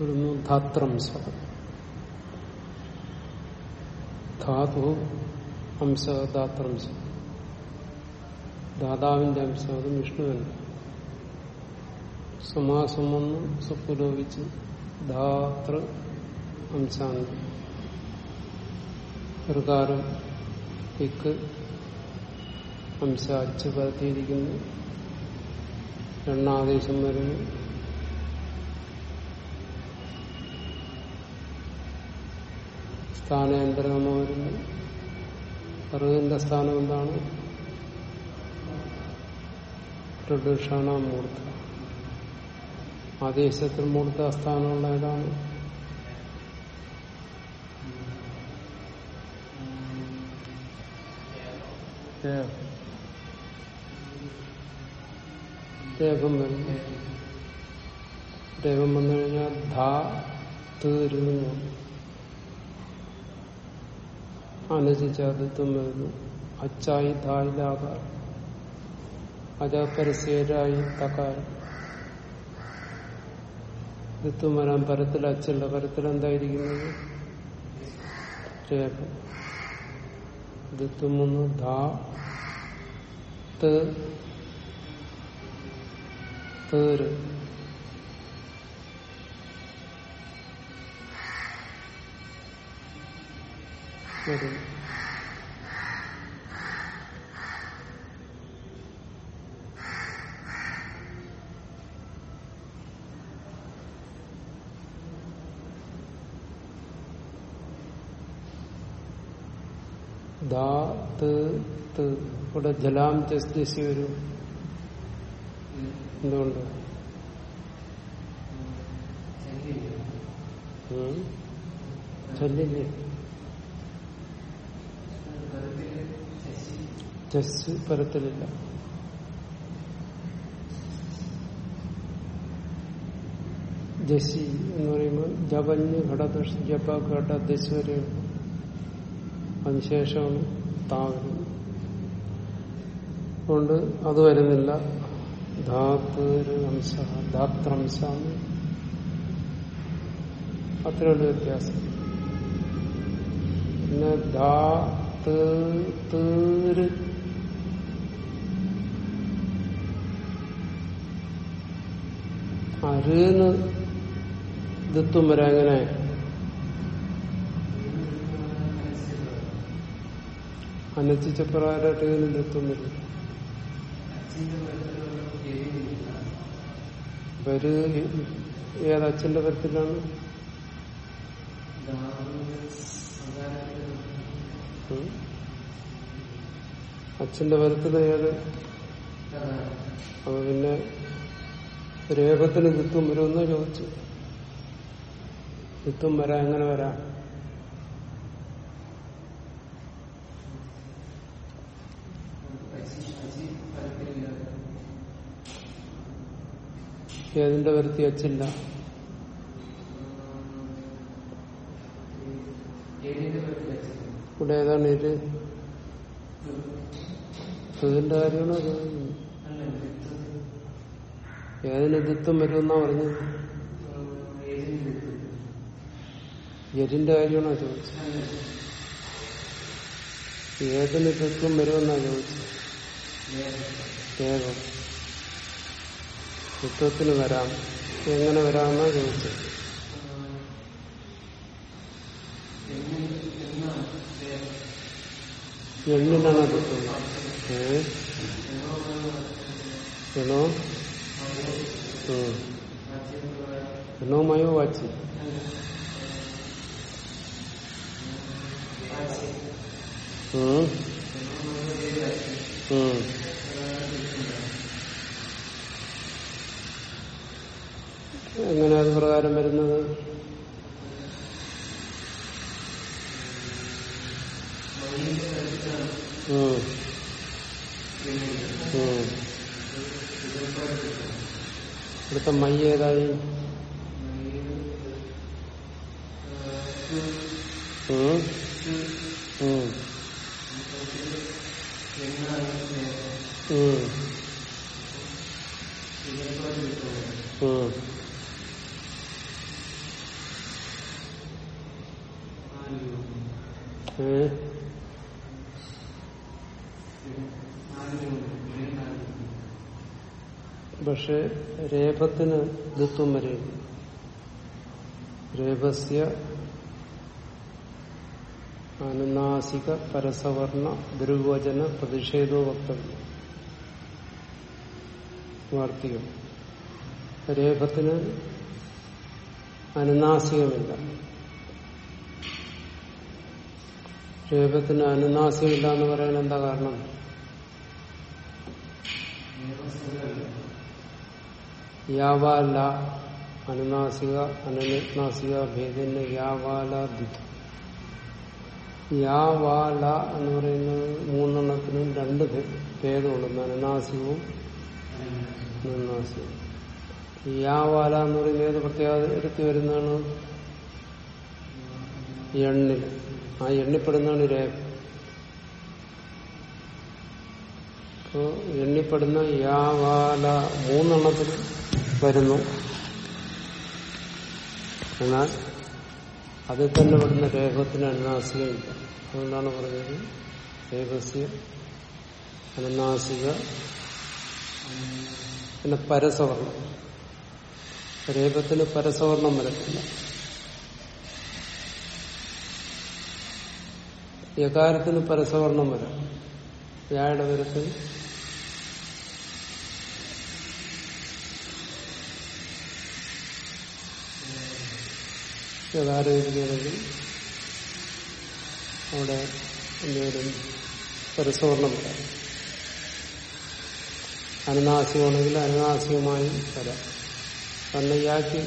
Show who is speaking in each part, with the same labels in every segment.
Speaker 1: വരുന്നു. ധാത്രംശം ധാതു അംശ ധാത്രംശം ദാതാവിന്റെ അംശം അത് വിഷ്ണുവല്ല സമാസം വന്ന് സുപ്പുലോപിച്ച് ധാതൃ അംശാണ്. പ്രകാരം ഇക്ക് അംശ അച്ച് പരത്തിയിരിക്കുന്നു. എണ്ണാദേശം വരുന്നു സ്ഥാനാന്തരമ വരുന്നു അറിവിന്റെ സ്ഥാനം എന്താണ്? പ്രദുഷണ മൂർത്ത. ആദേശത്തിൽ മൂർത്ത സ്ഥാനമുള്ള ഏതാണ് രേഖം വരുന്നു വന്നു കഴിഞ്ഞാൽ ധാ തീരുന്നു അനുചിച്ചാദിത്വം വരുന്നു അച്ചായി ധായിലാകാരം അജപരസ്യരായി തകാരം ദിത്വം വരാൻ പരത്തിൽ അച്ചല്ല. പരത്തിൽ എന്തായിരിക്കുന്നത്? രേഖ. ദിത്വം ഒന്ന് ധാ തേര് വരുന്നു ദാ ത് ത് ഇവിടെ ജലാം ജസ്ജസി വരും. എന്തുകൊണ്ട്? ഉം? ചൊല്ലില്ലേ? ജസ് പരത്തിലില്ല. ജസി എന്ന് പറയുമ്പോൾ ജപഞ്ഞ് ഘടദശ ജപ ഘട ദശ വരെയുണ്ട് അതിനുശേഷമാണ് താ വരുന്നത്. അതുകൊണ്ട് അത് വരുന്നില്ല. ധാത്തൊരു അംശ ധാത്രംശ അത്രയുള്ള വ്യത്യാസം. പിന്നെ ധാ അരുന്ന് ദിത്വം വരാൻ എങ്ങനെ അനച്ചിച്ച പ്രകാരമായിട്ട് ഇതിന് ദിത്വം വരും വരു ഏത് അച്ഛന്റെ തരത്തിലാണ്? അച്ഛന്റെ പരത്തിൽ ഏത്? അപ്പൊ പിന്നെ രേഖത്തിന് ദിത്വം വരുമെന്ന് ചോദിച്ചു. ദിത്വം വരാം എങ്ങനെ വരാം? ഏതിന്റെ വരുത്തി അച്ചില്ല ഇവിടെ ഏതാണ് ഇത് ഇതിന്റെ കാര്യമാണോ ഏതിന് ദിത്വം വരുമെന്നാ പറഞ്ഞത്? എരിന്റെ കാര്യമാണോ ചോദിച്ചത്? ഏതിന് ദിത്വം വരുമെന്നാ ചോദിച്ചത്? ഏകം ദിത്വത്തിന് വരാം. എങ്ങനെ വരാമെന്നാ ചോദിച്ചത്? എണ്ണിനാണ് ദിത്വം. ഏ? എണോ എണ്ണവുമായോ വാച്ചി ഉം. ഉം. അടുത്ത മൈ ഏതായി? പക്ഷെ രേപത്തിന് ഋത്വം വരെയുണ്ട് രേപസ്യ അനുനാസിക പരസവർണ ദുർവചന പ്രതിഷേധോ വക്തവ്യം. വാർത്തികം. രേപത്തിന് അനുനാസികമില്ല. രേപത്തിന് അനുനാസികമില്ല എന്ന് പറയാൻ എന്താ കാരണം? യാവാല അനുനാസിക ഭേദന് യാവാല യാവാല എന്ന് പറയുന്നത് മൂന്നെണ്ണത്തിനും രണ്ട് ഭേദമുണ്ട് അനുനാസികവും അനുനാസികവും യാവാല എന്ന് പറയുന്നത് ഏത് പ്രത്യേകത്തിൽ വരുന്നതാണ്? എണ്ണിൽ. ആ എണ്ണിപ്പെടുന്നതാണ് രേഖ. എണ്ണിപ്പെടുന്ന യാവാല മൂന്നെണ്ണത്തിൽ വരുന്നു. എന്നാൽ അതിൽ തന്നെ വരുന്ന രേഖത്തിന് അനുനാസികമില്ല അതുകൊണ്ടാണ് പറഞ്ഞത് രേഖസ്യ അനുനാസിക പിന്നെ പരസവർണം രേഖത്തിന് പരസവർണം വരത്തില്ല. യകാരത്തിന് പരസവർണം വരാം. വ്യാഴ വരത്തിൽ യകാരം ഇരിക്കുകയാണെങ്കിൽ അവിടെ എന്തെങ്കിലും പരസവർണം വരാം അനുനാസികമാണെങ്കിൽ അനുനാസികമായി വരാം. കാരണം ഇയാൾക്ക്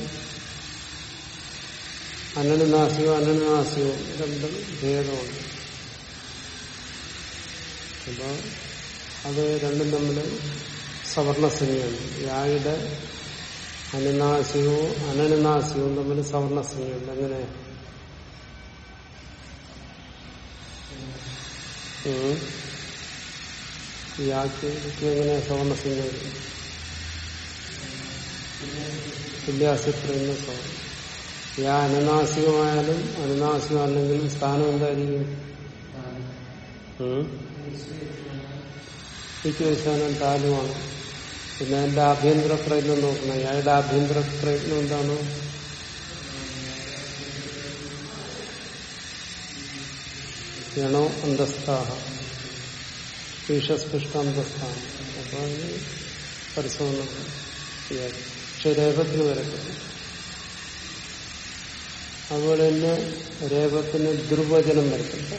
Speaker 1: അനനുനാസികവും അനനുനാസികവും രണ്ടും ഭേദമാണ് അപ്പോൾ അത് രണ്ടും തമ്മിൽ സവർണസിനിയാണ് യായുടെ അനുനാസികവും അനനുനാസികവും തമ്മിൽ സവർണസംഖ്യയുണ്ട് എങ്ങനെ ഉം. യാക്ക് എങ്ങനെ സവർണസംഖ്യ വരും? തുല്യാസിത്രയെന്ന് സവർണം യാ അനുനാസികമായാലും അനുനാസികമല്ലെങ്കിലും സ്ഥാനം എന്തായിരിക്കും ഉം? വിശ്വസ്ഥാനം താലുമാണ് പിന്നെ എന്റെ ആഭ്യന്തര പ്രയത്നം നോക്കണം. അയാളുടെ ആഭ്യന്തര പ്രയത്നം എന്താണ്? ണോ അന്തസ്ഥാഹ ഈശസ്പൃഷ്ട അപ്പൊ പരിശോധന പക്ഷെ രേഖത്തിന് വരത്തില്ല അതുപോലെ തന്നെ രേഖത്തിന് ദുർവചനം വരത്തില്ല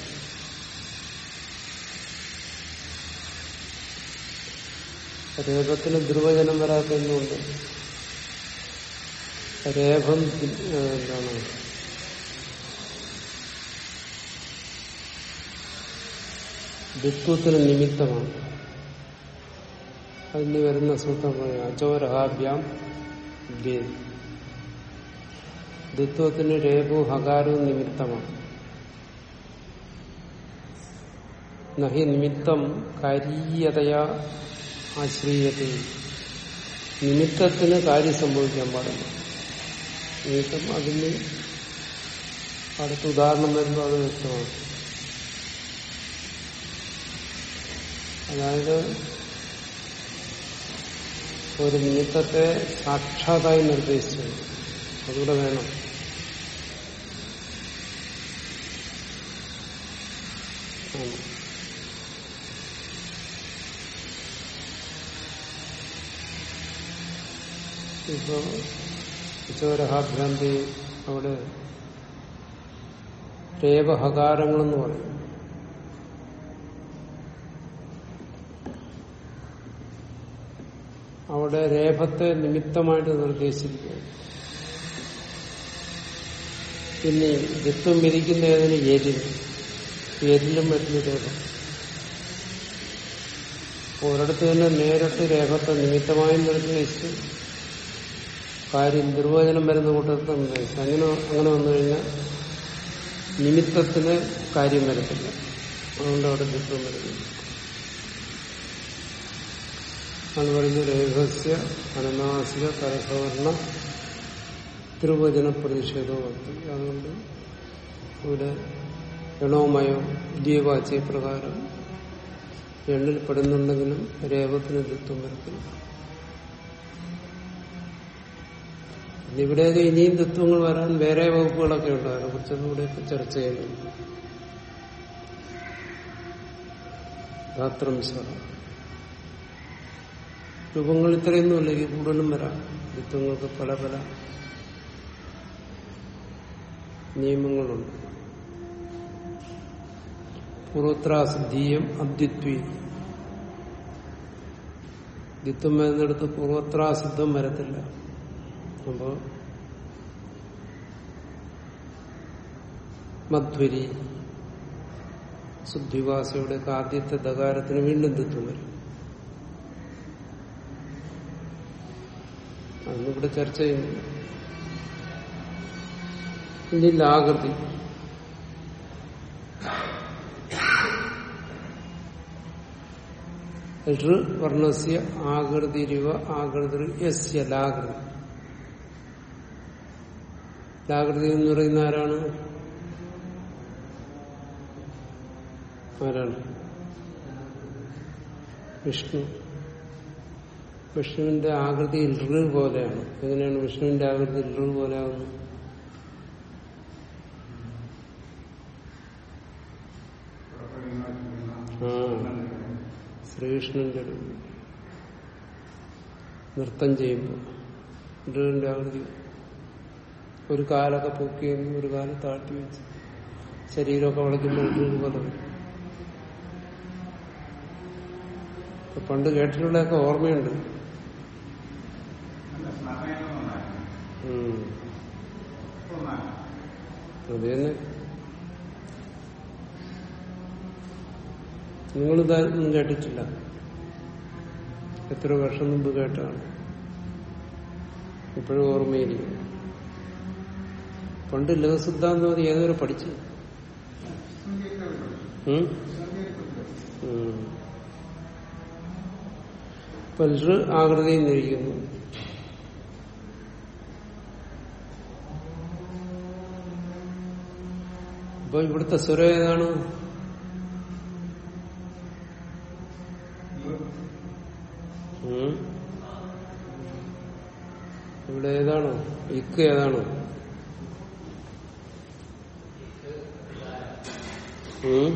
Speaker 1: രേഖത്തിന് ദുർവചനം വരാത്തതുകൊണ്ട് രേഖം എന്താണ്? ദിത്വത്തിന് നിമിത്തമാണ്. അതിന് വരുന്ന സൂത്രം അചോരഹാഭ്യാം ദിത്വത്തിന് രേഖു ഹകാരവും നിമിത്തമാണ്. നഹി നിമിത്തം കാരീയതയാ ആശ്രീയത നിമിത്തത്തിന് കാര്യം സംഭവിക്കാൻ പാടില്ല. നിമിത്തം അതിന് അടുത്ത ഉദാഹരണം വരുമ്പോൾ അത് വ്യക്തമാണ്. അതായത് ഒരു നിമിത്തത്തെ സാക്ഷാതായി നിർദ്ദേശിച്ചു അതുകൂടെ വേണം. ആണ്. ഇപ്പൊ ചോരഹാഭ്രാന്തി അവിടെ രേവഹകാരങ്ങളെന്ന് പറയും. അവിടെ രേഭത്തെ നിമിത്തമായിട്ട് നിർദ്ദേശിക്കുക പിന്നെ വിത്തും വിരിക്കുന്ന ഏതിന് എരിൽ എരിലും മറ്റൊരു രേഖ. ഒരിടത്ത് തന്നെ നേരിട്ട് രേഖത്തെ നിമിത്തമായും നിർദ്ദേശിച്ചു. കാര്യം നിർവചനം വരുന്ന കൂട്ടത്തിൽ അങ്ങനെ അങ്ങനെ വന്നു കഴിഞ്ഞാൽ നിമിത്തത്തിന് കാര്യം വരത്തില്ല. അതുകൊണ്ട് അവിടെ ചിത്രം വരുന്നില്ല. അത് പറയുന്നത് രഹസ്യ അനനാസിക തലസവർണ തിരുവചന പ്രതിഷേധവും അതുകൊണ്ട് ഇവിടെ എണോമയോ ജീവാച്യ പ്രകാരം എണ്ണിൽ പെടുന്നുണ്ടെങ്കിലും രേവത്തിന് ദിത്വം വരത്തില്ല. ഇവിടെയൊക്കെ ഇനിയും തത്വങ്ങൾ വരാൻ വേറെ വകുപ്പുകളൊക്കെ ഉണ്ട്. അതിനെ കുറിച്ചൊന്നും കൂടെ ചർച്ച ചെയ്യുന്നു ധാത്രം സ്വ രൂപങ്ങൾ ഇത്രയൊന്നും ഈ കൂടുതലും വരാം. തത്വങ്ങൾക്ക് പല പല നിയമങ്ങളുണ്ട്. പൂർവത്രാസിദ്ധീയം അദ്വിത്വി ദ്വിത്വം വരുന്നിടത്ത് പൂർവത്രാസിദ്ധം വരത്തില്ല. അപ്പോ മധ്വരി ശുദ്ധിവാസയുടെ ആദ്യത്തെ ദകാരത്തിന് വീണ്ടും ദ്വിത്വം വരും. അന്നിവിടെ ചർച്ച ചെയ്യുന്നു. ഇനി ലാകൃതി ഋ വർണസ്യ ആകൃതിരിവ ആകൃതി യസ്യ ലാകൃതി ലാകൃതി എന്ന് പറയുന്ന ആരാണ്? ആരാണ്? വിഷ്ണു. വിഷ്ണുവിന്റെ ആകൃതി ഋ പോലെയാണ്. എങ്ങനെയാണ് വിഷ്ണുവിന്റെ ആകൃതി ഋ പോലെ ആകുന്നത് ശ്രീകൃഷ്ണന്റെ നൃത്തം ചെയ്യുമ്പോൾ. ഋവിന്റെ ആകൃതി. ഒരു കാലൊക്കെ പൊക്കി ഒരു കാലം താഴ്ത്തി വെച്ച് ശരീരമൊക്കെ വളയ്ക്കുമ്പോൾ വരും. പണ്ട് കേട്ടിട്ടുള്ളതൊക്കെ ഓർമ്മയുണ്ട്. അതേന്ന്. അത് തന്നെ നിങ്ങളിതൊന്നും കേട്ടിട്ടില്ല. എത്ര വർഷം മുമ്പ് കേട്ടാണ് ഇപ്പോഴും ഓർമ്മയിരിക്കും പണ്ട് ലഘുസിദ്ധാന്തം ഏതുവരെ പഠിച്ചു? ഉം? ആകൃതി ആകൃതിയിൽ നിന്നിരിക്കുന്നു. അപ്പൊ ഇവിടുത്തെ സ്വരം ഏതാണ്? ഇവിടെ ഏതാണോ? ഇക്ക് ഏതാണോ ഉം?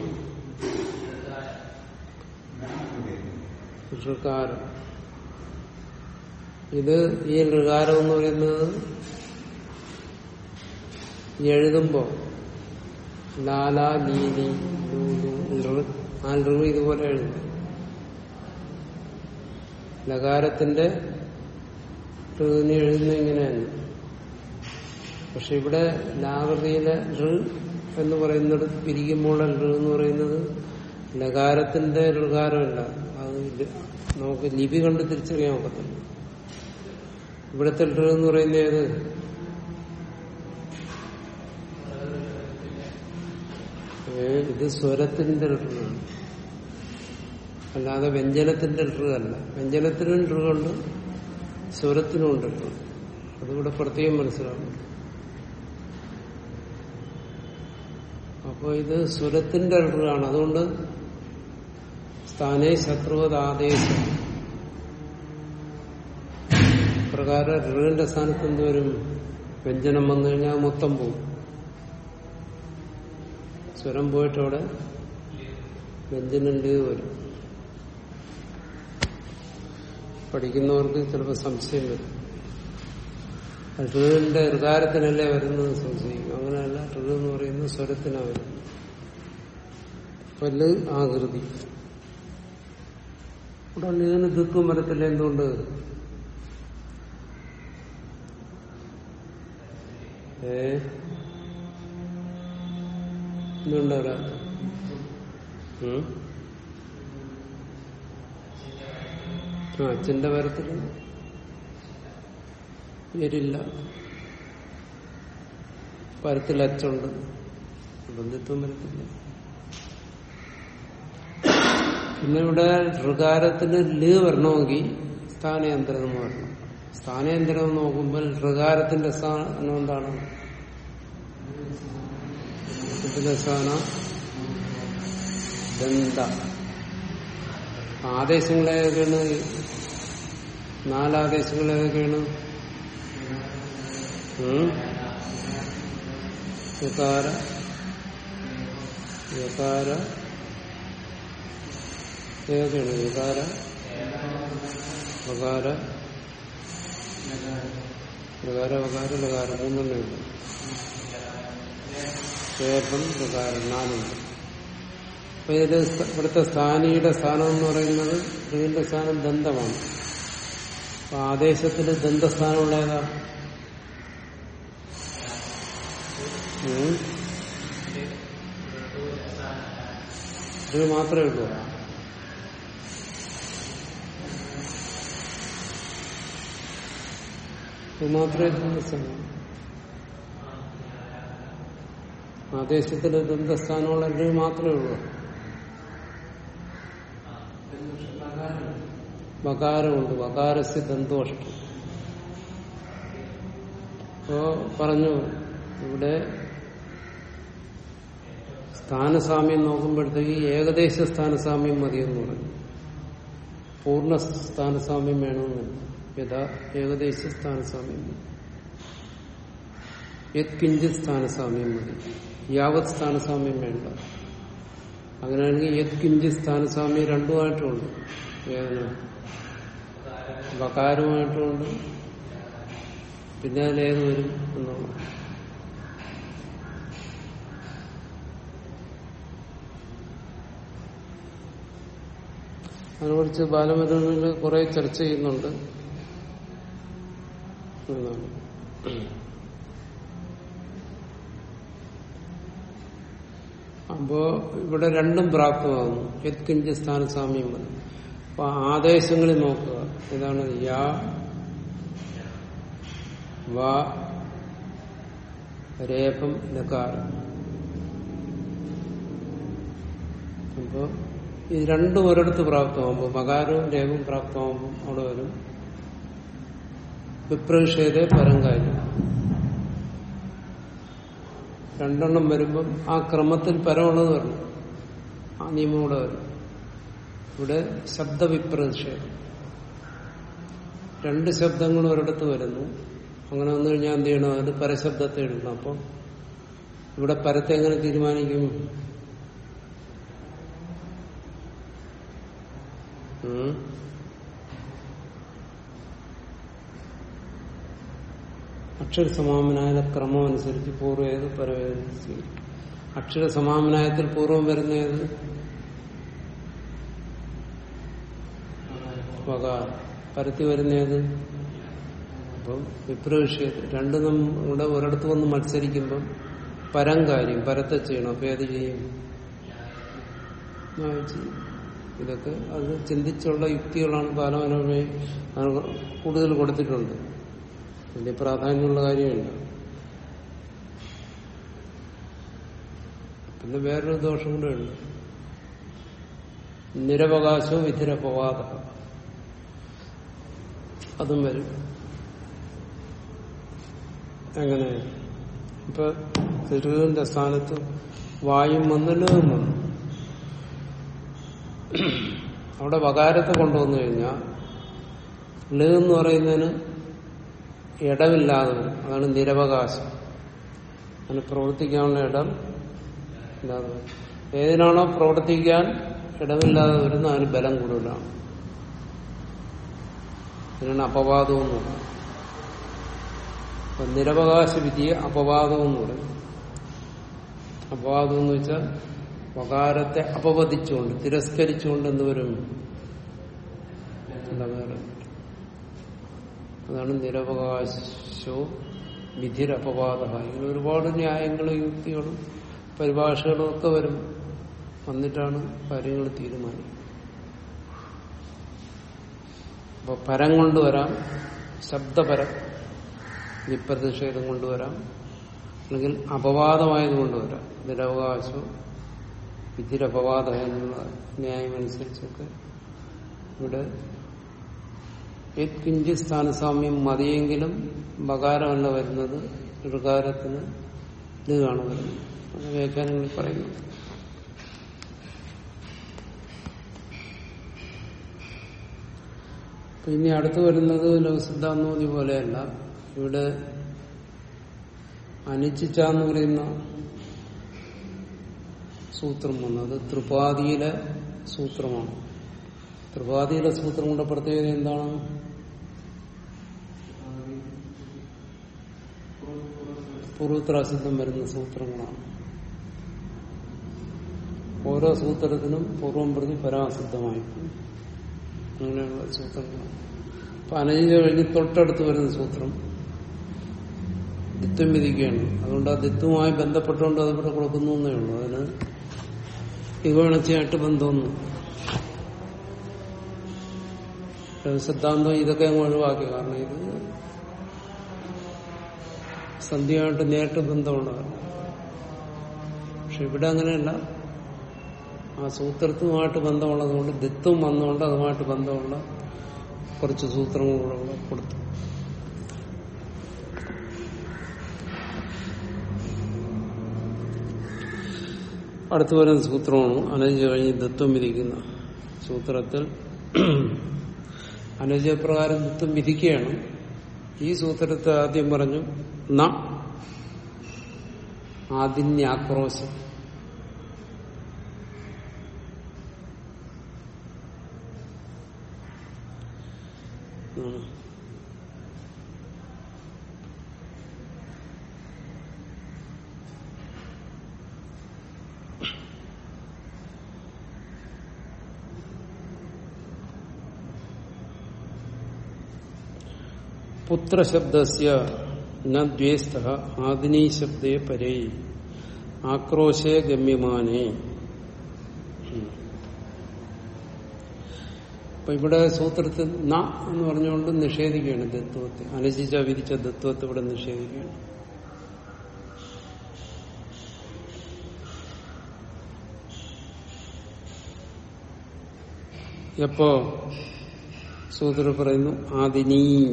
Speaker 1: ഋകാരം ഇത് ഈ ഋകാരം എന്ന് പറയുന്നത് എഴുതുമ്പോ ലാലാ ലീലി ആൽ ലൃ ഇതുപോലെ എഴുതും. ലകാരത്തിന്റെ ഋതിനെ എഴുതുന്ന ഇങ്ങനെയാണ്. പക്ഷെ ഇവിടെ ലാകൃതിയിലെ ഋ എന്ന് പറയുന്നത് പിരിക്കുമ്പോൾ ഋ എന്ന് പറയുന്നത് ലകാരത്തിന്റെ ഋകാരമല്ല. അത് നമുക്ക് ലിപി കണ്ട് തിരിച്ചറിയാൻ ഒക്കത്തില്ല ഇവിടുത്തെ ഋ എന്ന് പറയുന്നത് ഏത്? ഇത് സ്വരത്തിന്റെ ഋ അല്ലാതെ വ്യഞ്ജനത്തിന്റെ ഋ അല്ല. വ്യഞ്ജനത്തിനും ഉണ്ട് സ്വരത്തിനും ഉണ്ട് ഋ അതിവിടെ പ്രത്യേകം മനസ്സിലാവും അപ്പൊ ഇത് സ്വരത്തിന്റെ ആണ്. അതുകൊണ്ട് സ്ഥാനേ ശത്രുവതാദേശം പ്രകാരം ഋണിന്റെ സ്ഥാനത്ത് എന്തുവരും വ്യഞ്ജനം വന്നു കഴിഞ്ഞാൽ മൊത്തം പോകും സ്വരം പോയിട്ട് അവിടെ വ്യഞ്ജനന്റെ വരും. പഠിക്കുന്നവർക്ക് ചിലപ്പോൾ സംശയം വരും. ഋവിന്റെ ഋകാരത്തിനല്ലേ വരുന്നത് സംശയിക്കും. അങ്ങനെയല്ല ഋ എന്ന് പറയുന്നത് സ്വരത്തിനാണ് വരുന്നത്. പല്ല് ആകൃതി. ഉടനെ ഇതിന് ദുഃഖം വരത്തില്ല എന്തുകൊണ്ട് ഏ ആ അച്ഛന്റെ പരത്തിൽ പേരില്ല പരത്തിൽ അച്ചുണ്ട് ബന്ധുത്വം വരത്തില്ല. പിന്നെ ഇവിടെ ഋകാരത്തിന് ൽ വരണമെങ്കിൽ സ്ഥാനയന്ത്രം വരണം. സ്ഥാനയന്ത്രം നോക്കുമ്പോൾ ഋകാരത്തിന്റെ സ്ഥാനം എന്താണ്? സ്ഥാനം ദന്ത. ആദേശങ്ങൾ നാലാദേശങ്ങൾ ഏതൊക്കെയാണ്? യകാര യകാര ഏതൊക്കെയാണ് വികാര വകാര ലകാര വകാര ലകാര മൂന്നെണ്ണേ ഉള്ളൂ കേരളം ലകാരം നാലുണ്ട്. അപ്പൊ ഇത് ഇവിടുത്തെ സ്ഥാനിയുടെ സ്ഥാനം എന്ന് പറയുന്നത് ഇതിന്റെ സ്ഥാനം ദന്തമാണ്. അപ്പൊ ആദേശത്തിൽ ദന്തസ്ഥാനമുള്ള ഏതാ? ഇത് മാത്രമേ ഉള്ളൂ. ഇത് മാത്രമേ ദന്തസ്ഥാനം ആദേശത്തിൽ ദ്വന്ദ്സ്ഥാനമുള്ള മാത്രമേ ഉള്ളൂ. വകാരമുണ്ട്. വകാരസ്യ ദന്തോഷ്ടം. അപ്പോ പറഞ്ഞു ഇവിടെ സ്ഥാനസാമ്യം നോക്കുമ്പോഴത്തേക്ക് ഏകദേശ സ്ഥാനസാമ്യം മതിയെന്ന് പറഞ്ഞു. പൂർണ സ്ഥാനസാമ്യം വേണമെന്നില്ല യഥാ ഏകദേശ സ്ഥാനസാമ്യം യത്കിഞ്ചിത് സ്ഥാനസാമ്യം മതി. യാവത് സ്ഥാനസാമ്യം വേണ്ട. അങ്ങനെയാണെങ്കിൽ യത്കിഞ്ചിത് സ്ഥാനസാമ്യം രണ്ടുമായിട്ടുമുണ്ട്. വേദന. വകാരമായിട്ടുമുണ്ട്. പിന്നെ അതിലേത് വരും എന്നുള്ളത്. അതിനെക്കുറിച്ച് ബാലമരുന്നിൽ കുറെ ചർച്ച ചെയ്യുന്നുണ്ട്. അപ്പോ ഇവിടെ രണ്ടും പ്രാപ്തമാകുന്നു. യത്കിഞ്ച സ്ഥാനസാമ്യം വന്നു അപ്പൊ ആദേശങ്ങളിൽ നോക്കുക. ഇതാണ് യാ വാ രേപം അപ്പോ ഇത് രണ്ടും ഒരിടത്ത് പ്രാപ്തമാകുമ്പോൾ മകാരവും രേപം പ്രാപ്തമാകുമ്പോൾ അവിടെ വരും. വിപ്രവിഷേധ കാര്യം. രണ്ടെണ്ണം വരുമ്പം ആ ക്രമത്തിൽ പരമുള്ളത് വരണം ആ നിയമം കൂടെ വരും. ഇവിടെ ശബ്ദവിപ്രതിഷേധം രണ്ട് ശബ്ദങ്ങൾ ഒരിടത്ത് വരുന്നു. അങ്ങനെ വന്നു കഴിഞ്ഞാൽ എന്ത് ചെയ്യണം? അത് പരശബ്ദത്തെ എടുക്കണം അപ്പം ഇവിടെ പരത്തെ എങ്ങനെ തീരുമാനിക്കും? ഉം? അക്ഷര സമാമനായ ക്രമം അനുസരിച്ച് പൂർവം ഏത് അക്ഷര സമാമനായത്തിൽ പൂർവം വരുന്ന ഏത്? പരത്തി വരുന്ന ഏത്? അപ്പം വിപ്രവിഷയത്തിൽ രണ്ടും നമ്മുടെ ഒരിടത്ത് വന്ന് മത്സരിക്കുമ്പം പരം കാര്യം പരത്തെ ചെയ്യണം. അപ്പൊ ഏത് ചെയ്യും? ഇതൊക്കെ അത് ചിന്തിച്ചുള്ള യുക്തികളാണ് ബാലമനോമയെ കൂടുതൽ കൊടുത്തിട്ടുണ്ട്. വലിയ പ്രാധാന്യമുള്ള കാര്യമില്ല. പിന്നെ വേറൊരു ദോഷം കൂടെ ഉണ്ട്. നിരവകാശവും വിധിരപവാദ. അതും വരും. എങ്ങനെ? ഇപ്പൊ തിരുവിന്റെ സ്ഥാനത്ത് വായും വന്നല്ലോ വന്നു. അവിടെ വകാരത്തെ കൊണ്ടുവന്നു കഴിഞ്ഞാൽ ൽ എന്ന് പറയുന്നതിന് ഇടമില്ലാതെ വരും അതാണ് നിരവകാശം. അതിന് പ്രവർത്തിക്കാനുള്ള ഇടം ഇല്ലാതെ വരും. ഏതിനാണോ പ്രവർത്തിക്കാൻ ഇടമില്ലാതെ വരുന്ന അതിന് ബലം കൂടുതലാണ്. അതിനാണ് അപവാദവും എന്ന് അപ്പൊ നിരവകാശ വിധിയെ അപവാദം എന്ന് പറയും. അപവാദം എന്ന് വെച്ചാൽ വകാരത്തെ അപവദിച്ചുകൊണ്ട് തിരസ്കരിച്ചുകൊണ്ട് എന്താ വേറെ അതാണ് നിരവകാശവും വിധിരപവാദ. ഇങ്ങനെ ഒരുപാട് ന്യായങ്ങളും യുക്തികളും പരിഭാഷകളും ഒക്കെ വരും. വന്നിട്ടാണ് കാര്യങ്ങൾ തീരുമാനിക്കുന്നത്. അപ്പൊ പരം കൊണ്ടുവരാം ശബ്ദപരം നിപ്രതിഷേധം കൊണ്ടുവരാം അല്ലെങ്കിൽ അപവാദമായത് കൊണ്ടുവരാം. നിരവകാശവും വിധിരപവാദ എന്നുള്ള ന്യായമനുസരിച്ചൊക്കെ ഇവിടെ കിഞ്ചി സ്ഥാനസാമ്യം മതിയെങ്കിലും ബകാരമല്ല വരുന്നത്. ഋകാരത്തിന് ഇതാണ് വരുന്നത്. അത് വ്യാഖ്യാനങ്ങളിൽ പറയുന്നു. ഇനി അടുത്ത് വരുന്നത് ലഘുസിദ്ധാന്തോതി പോലെയല്ല. ഇവിടെ അനുചിച്ച എന്ന് പറയുന്ന സൂത്രം വന്നത് ത്രിപാതിയിലെ സൂത്രമാണ്. ത്രിപാദിയിലെ സൂത്രങ്ങളുടെ പ്രത്യേകത എന്താണ്? പൂർവത്രാസിദ്ധം വരുന്ന സൂത്രങ്ങളാണ്. ഓരോ സൂത്രത്തിനും പൂർവം പ്രതി പരാസിദ്ധമായി അങ്ങനെയുള്ള സൂത്രങ്ങളാണ്. അപ്പൊ അനജിത കഴിഞ്ഞ് തൊട്ടടുത്ത് വരുന്ന സൂത്രം ദിത്വം വിധിക്കുകയാണ്. അതുകൊണ്ട് ആ ദിത്വമായി ബന്ധപ്പെട്ടുകൊണ്ട് അത് ഇവിടെ കൊടുക്കുന്നു എന്നേ ഉള്ളൂ. അതിന് ഇവണച്ചയായിട്ട് ബന്ധമൊന്നും സിദ്ധാന്തം ഇതൊക്കെ അങ്ങ് ഒഴിവാക്കി. കാരണം ഇത് സന്ധ്യയായിട്ട് നേരിട്ട് ബന്ധമുള്ളതാണ് പക്ഷെ ഇവിടെ അങ്ങനെയല്ല. ആ സൂത്രത്തുമായിട്ട് ബന്ധമുള്ളതുകൊണ്ട് ദിത്വം വന്നുകൊണ്ട് അതുമായിട്ട് ബന്ധമുള്ള കുറച്ച് സൂത്രങ്ങളൂടെ കൊടുത്തു. അടുത്തു വരുന്ന സൂത്രമാണ്. അനജ കഴിഞ്ഞ് ദത്വം വിധിക്കുന്ന സൂത്രത്തിൽ. അനുജപ്രകാരം ദത്വം വിധിക്കുകയാണ്. ഈ സൂത്രത്തെ ആദ്യം പറഞ്ഞു ന. ആദിന്യാക്രോശം ആണ്. പുത്രശബ്ദസ്യ ന ദ്വേസ്ത ആദിനീ ശബ്ദേ പരേ ആക്രോശേ ഗമ്യമാനേ അപ്പൊ ഇവിടെ സൂത്രത്തിൽ ന എന്ന് പറഞ്ഞുകൊണ്ട് നിഷേധിക്കുകയാണ് ദത്വത്തെ. അനുചിച്ച വിധിച്ച ദത്വത്തെ ഇവിടെ നിഷേധിക്കുകയാണ്. എപ്പോ? സൂത്ര പറയുന്നു ആദിനീ.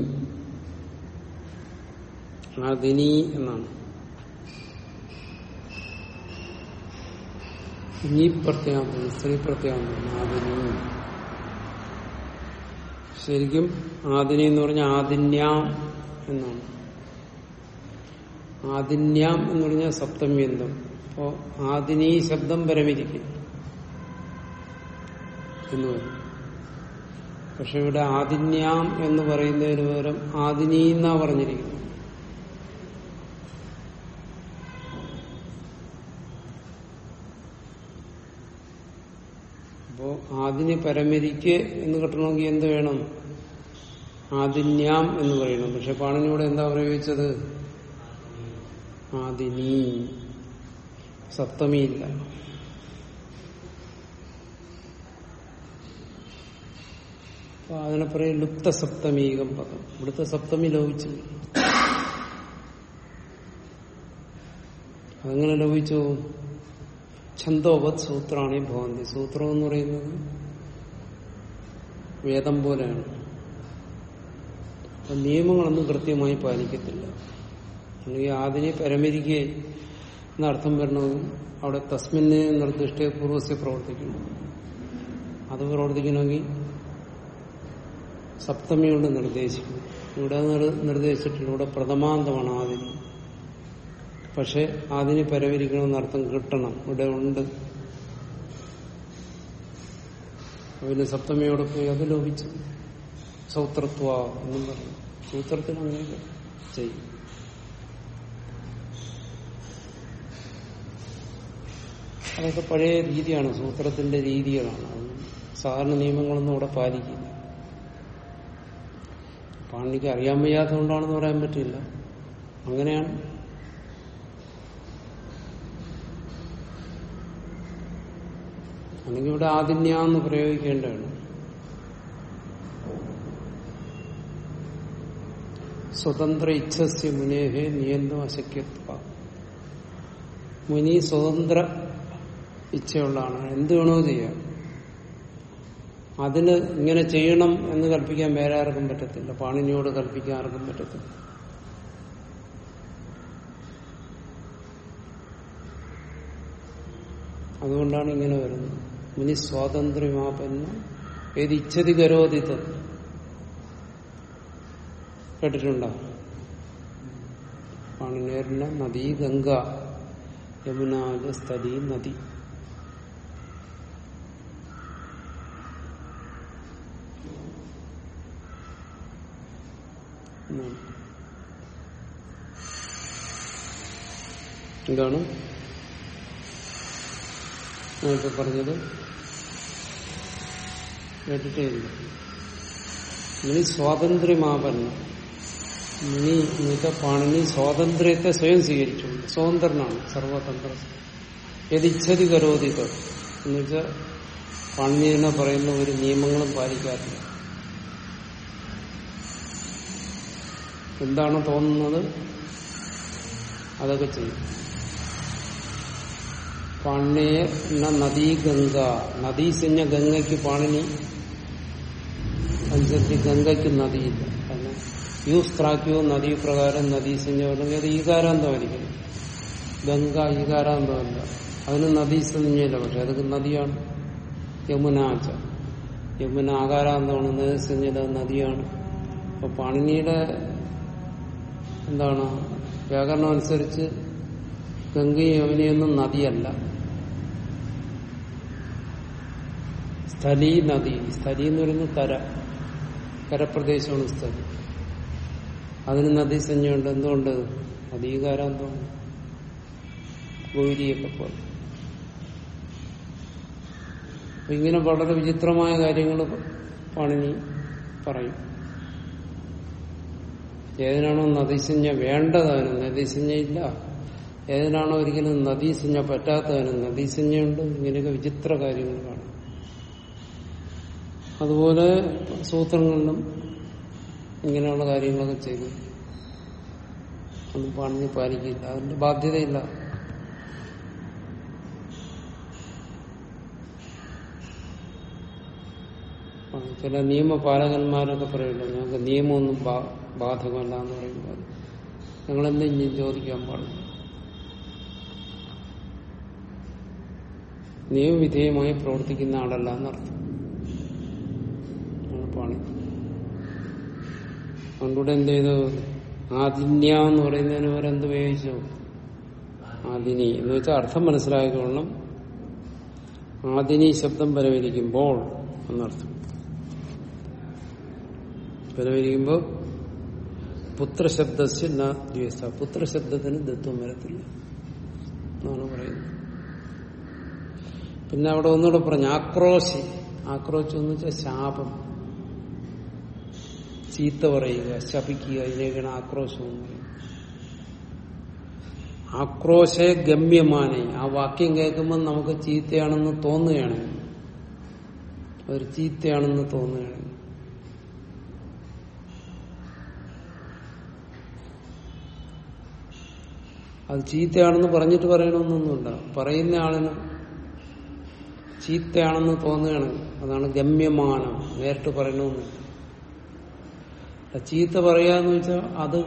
Speaker 1: ആദിനി എന്നാണ്. നീ പ്രത്യാന്തം സ്ത്രീ പ്രത്യാന്തം ആദിനി. ശരിക്കും ആദിനി എന്ന് പറഞ്ഞ ആദിന്യാം എന്നാണ്. ആദിന്യാം എന്ന് പറഞ്ഞാൽ സപ്തമ്യന്തം. അപ്പോ ആദിനി ശബ്ദം പരമിരിക്കും എന്ന് പറയും പക്ഷെ ഇവിടെ ആദിന്യാം എന്ന് പറയുന്നതിന് പകരം ആദിനി എന്നാ പറഞ്ഞിരിക്കുന്നത്. അപ്പോ ആദിന് പരമരിക്ക് എന്ന് കിട്ടണമെങ്കിൽ എന്ത് വേണം? ആദിന്യാം എന്ന് പറയണം. പക്ഷെ പാണിനിയോട് എന്താ പ്രയോഗിച്ചത്? ആദിനി. സപ്തമിയില്ല അപ്പൊ അതിനെ പറയും ലുപ്ത സപ്തമീകം പദം. ഇവിടുത്തെ സപ്തമി ലോപിച്ചു അതെങ്ങനെ ലോപിച്ചു? ഛന്തോവത് സൂത്രാണി ഭവന്തി. സൂത്രം എന്ന് പറയുന്നത് വേദം പോലെയാണ്. അപ്പൊ നിയമങ്ങളൊന്നും കൃത്യമായി പാലിക്കത്തില്ല. അല്ലെങ്കിൽ ആദിനെ പരമരിക്കെ എന്നർത്ഥം വരണമെങ്കിൽ അവിടെ തസ്മിനെ നിർദ്ദിഷ്ട പൂർവസ്യ പ്രവർത്തിക്കണം അത് പ്രവർത്തിക്കണമെങ്കിൽ സപ്തമി കൊണ്ട് നിർദ്ദേശിക്കും ഇവിടെ നിർദ്ദേശിച്ചിട്ടുണ്ട് ഇവിടെ പ്രഥമാന്തമാണ് ആദിനി പക്ഷെ അതിന് പരവരിക്കണമെന്ന് അർത്ഥം കിട്ടണം. ഇവിടെ ഉണ്ട്. പിന്നെ സപ്തമിയോടെ പോയി അത് ലോപിച്ചു സൗത്രത്വ എന്നും പറഞ്ഞു. സൂത്രത്തിന് അങ്ങനെ ചെയ്യും. അതൊക്കെ പഴയ രീതിയാണ്. സൂത്രത്തിന്റെ രീതികളാണ്. സാധാരണ നിയമങ്ങളൊന്നും അവിടെ പാലിക്കില്ല. പാണ്ഡിക്ക് അറിയാൻ വയ്യാത്തതുകൊണ്ടാണെന്ന് പറയാൻ പറ്റില്ല. അങ്ങനെയാണ് അല്ലെങ്കിൽ ഇവിടെ ആദിന്യാന്ന് പ്രയോഗിക്കേണ്ടതാണ്. സ്വതന്ത്ര ഇച്ഛസ്യ മുനേഹെ നിയന്ത്രം അശക്യത്വ. മുനി സ്വതന്ത്ര ഇച്ഛയുള്ളതാണ്. എന്ത് വേണോ ചെയ്യാം. അതിന് ഇങ്ങനെ ചെയ്യണം എന്ന് കൽപ്പിക്കാൻ വേറെ ആർക്കും പറ്റത്തില്ല. പാണിനിയോട് കൽപ്പിക്കാൻ ആർക്കും പറ്റത്തില്ല. അതുകൊണ്ടാണ് ഇങ്ങനെ വരുന്നത്. മുനി സ്വാതന്ത്ര്യമാപന്ന ഏത് ഇച്ഛതി കരോതിത് കേട്ടിട്ടുണ്ടോ? പാണിനേരിലെ നദി ഗംഗ. യമുനാജ സ്ഥലി നദി എന്താണ്? ഞാനിപ്പോ പറഞ്ഞത് കേട്ടിട്ടേ നീ ഇനി സ്വാതന്ത്ര്യമാപന്ന ഇനി എന്നുവെച്ച പാണിനി സ്വാതന്ത്ര്യത്തെ സ്വയം സ്വീകരിച്ചു സ്വതന്ത്രനാണ് സർവതന്ത്ര യതിച്ഛതി കരോതിക എന്നുവെച്ചാൽ പാണിനി തന്നെ പറയുന്ന ഒരു നിയമങ്ങളും പാലിക്കാറില്ല എന്താണ് തോന്നുന്നത്? അതൊക്കെ ചെയ്യും. പാണിയെ നദീ ഗംഗ നദീ സിഞ്ഞ ഗംഗയ്ക്ക് പാണിനി അനുസരിച്ച് ഗംഗയ്ക്ക് നദിയില്ല കാരണം യൂസ്ത്രാക്യോ നദീ പ്രകാരം നദീ സിഞ്ഞല്ലെങ്കിൽ അത് ഈകാരാന്തമായിരിക്കും ഗംഗ ഈകാരാന്തമല്ല അതിന് നദീ സിഞ്ഞില്ല പക്ഷെ അതൊക്കെ നദിയാണ് യമുനാച്ച യമുന ആകാരാന്തമാണ് നദീ സിഞ്ഞത് നദിയാണ് അപ്പൊ പാണിനിയുടെ എന്താണ്? വ്യാകരണം അനുസരിച്ച് ഗംഗയും യമുനയൊന്നും നദിയല്ല. സ്ഥലി നദി. സ്ഥലി എന്ന് പറയുന്നത് കര. കരപ്രദേശമാണ് സ്ഥലി. അതിന് നദി സഞ്ജയുണ്ട് എന്തുകൊണ്ട്? നദീകാരാന്തമാണ് ഗൗരിയൊക്കെ പോലെ. ഇങ്ങനെ വളരെ വിചിത്രമായ കാര്യങ്ങൾ പാണിനി പറയും. ഏതിനാണോ നദീസഞ്ജ വേണ്ടതാണ് നദീസഞ്ജ ഇല്ല. ഏതിനാണോ ഒരിക്കലും നദീസഞ്ജ പറ്റാത്തതിനും നദീസഞ്ജയുണ്ട് ഇങ്ങനെയൊക്കെ വിചിത്ര കാര്യങ്ങൾ കാണും അതുപോലെ സൂത്രങ്ങളിലും ഇങ്ങനെയുള്ള കാര്യങ്ങളൊക്കെ ചെയ്തു. ഒന്നും പണിഞ്ഞ് പാലിക്കില്ല. അതിന്റെ ബാധ്യതയില്ല. ചില നിയമപാലകന്മാരൊക്കെ പറയുമല്ലോ ഞങ്ങൾക്ക് നിയമമൊന്നും ബാധകമല്ല എന്ന് പറയുമ്പോൾ ഞങ്ങളെന്തും ചോദിക്കാൻ പാടില്ല. നിയമവിധേയമായി പ്രവർത്തിക്കുന്ന ആളല്ല എന്നർത്ഥം. ആണ് അതുകൊണ്ട് എന്ത് ചെയ്തു? ആദിന്യ എന്ന് പറയുന്നതിന് അവരെന്ത് ഉപയോഗിച്ചു? ആദിനി. എന്ന് വെച്ചാൽ അർത്ഥം മനസ്സിലാക്കിക്കൊള്ളണം. ആദിനി ശബ്ദം പരവരിക്കുമ്പോൾ എന്നർത്ഥം. പരവരിക്കുമ്പോൾ പുത്രശബ്ദസ്യ പുത്രശബ്ദത്തിന് ദത്വം വരത്തില്ല എന്നാണ് പറയുന്നത്. പിന്നെ അവിടെ ഒന്നുകൂടെ പറഞ്ഞു ആക്രോശി. ആക്രോശം എന്ന് വെച്ചാൽ ശാപം. ചീത്ത പറയുക ശപിക്കുക ഇതിനൊക്കെയാണ് ആക്രോശം ആക്രോശേ ഗമ്യമാനെ. ആ വാക്യം കേൾക്കുമ്പോൾ നമുക്ക് ചീത്തയാണെന്ന് തോന്നുകയാണ്. ഒരു ചീത്തയാണെന്ന് തോന്നുകയാണ്. അത് ചീത്തയാണെന്ന് പറഞ്ഞിട്ട് പറയണമെന്നൊന്നുമില്ല. പറയുന്ന ആളിന് ചീത്തയാണെന്ന് തോന്നുകയാണ്. അതാണ് ഗമ്യമാനം. നേരിട്ട് പറയണമെന്നില്ല. ചീത്ത പറയാന്ന് വെച്ചാൽ അത്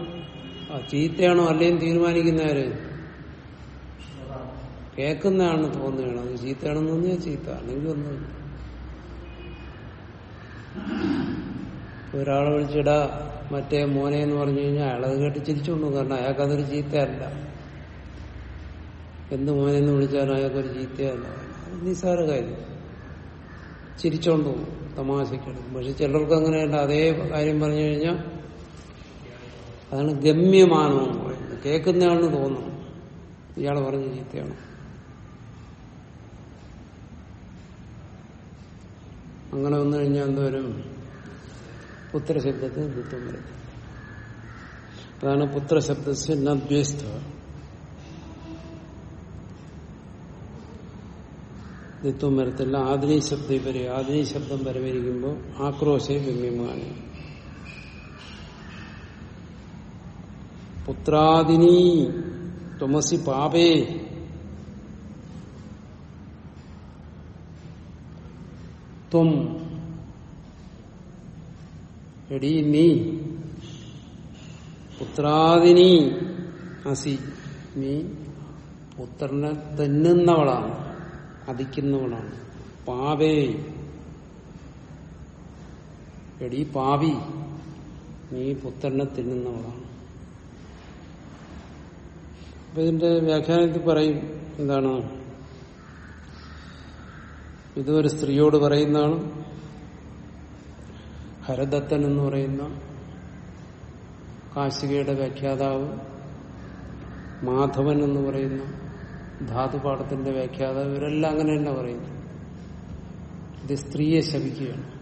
Speaker 1: ചീത്തയാണോ അല്ലേന്ന് തീരുമാനിക്കുന്നവര്? കേൾക്കുന്നതാണ് തോന്നുകയാണ്. അത് ചീത്തയാണെന്ന് തോന്നിയാൽ ചീത്ത. അല്ലെങ്കിൽ ഒന്നുമില്ല ഒരാളെ വിളിച്ചിടാ മറ്റേ മോനെ എന്ന് പറഞ്ഞു കഴിഞ്ഞാൽ അയാളത് കേട്ട് ചിരിച്ചുകൊണ്ടു കാരണം അയാൾക്കതൊരു ചീത്തയല്ല. എന്ത് മോനെന്ന് വിളിച്ചാലും അയാൾക്കൊരു ചീത്തയല്ല. നിസ്സാര കാര്യം. ചിരിച്ചോണ്ട് പോകും തമാശക്കെടുക്കും പക്ഷെ ചിലർക്ക് അങ്ങനെയല്ല. അതേ കാര്യം പറഞ്ഞു കഴിഞ്ഞാൽ അതാണ് ഗമ്യമാനം എന്ന് പറയുന്നത്. കേൾക്കുന്നതാണെന്ന് തോന്നണം ഇയാൾ പറഞ്ഞ ചീത്തയാണ് അങ്ങനെ വന്നു കഴിഞ്ഞാൽ എന്തോരും പുത്രശബ്ദത്തിന് ദുഃഖം വരും അതാണ് പുത്രശബ്ദസ് നദ്വേസ്ത. ദിത്വം വരത്തില്ല ആദിനി ശബ്ദം വരെ ആദിനി ശബ്ദം വരവരിക്കുമ്പോൾ ആക്രോശ ഗമ്യമാണ് പുത്രാദിനി തുമസി പാപേ. ത്വം. എടീ നീ പുത്രാദിനി. അസി. നീ പുത്രനെ തെന്നുന്നവളാണ്. അധിക്കുന്നവളാണ് പാവേ. എടി പാവി നീ പുത്രനെ തിന്നുന്നവളാണ്. അപ്പൊ ഇതിന്റെ വ്യാഖ്യാനത്തിൽ പറയും എന്താണ്? ഇത് ഒരു സ്ത്രീയോട് പറയുന്നതാണ്. ഹരദത്തൻ എന്ന് പറയുന്ന കാശികയുടെ വ്യാഖ്യാതാവ്. മാധവൻ എന്ന് പറയുന്ന ധാതുപാഠത്തിന്റെ വ്യാഖ്യാത ഇവരെല്ലാം അങ്ങനെ തന്നെ പറയുന്നു. ഇത് സ്ത്രീയെ ശപിക്കുകയാണ്.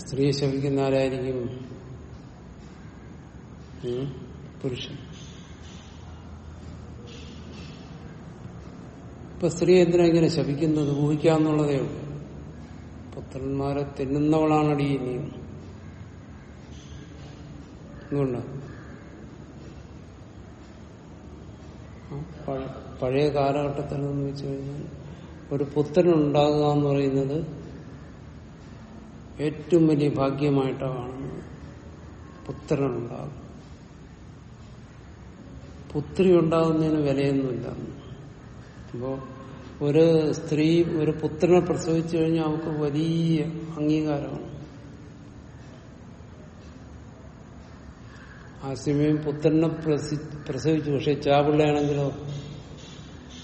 Speaker 1: സ്ത്രീയെ ശപിക്കുന്ന ആരായിരിക്കും? പുരുഷൻ. ഇപ്പൊ സ്ത്രീ എന്തിനാ ഇങ്ങനെ ശപിക്കുന്നത്? ഊഹിക്കാന്നുള്ളതേ ഉള്ളൂ. പുത്രന്മാരെ തിന്നുന്നവളാണടി നീ എന്തുകൊണ്ട് ആ, പഴ- പഴയ കാലഘട്ടത്തിൽ എന്ന് വെച്ച് കഴിഞ്ഞാൽ ഒരു പുത്രൻ ഉണ്ടാകുക എന്ന് പറയുന്നത് ഏറ്റവും വലിയ ഭാഗ്യമായിട്ടാണ് കാണുന്നത് പുത്രനുണ്ടാകും പുത്രി ഉണ്ടാകുന്നതിന് വിലയൊന്നുമില്ല. അപ്പോ ഒരു സ്ത്രീ ഒരു പുത്രനെ പ്രസവിച്ചു കഴിഞ്ഞാൽ അവർക്ക് വലിയ അംഗീകാരമാണ്. ആ സമയം പുത്രനെ പ്രസി- പ്രസവിച്ചു. പക്ഷെ ചാപിള്ളയാണെങ്കിലോ?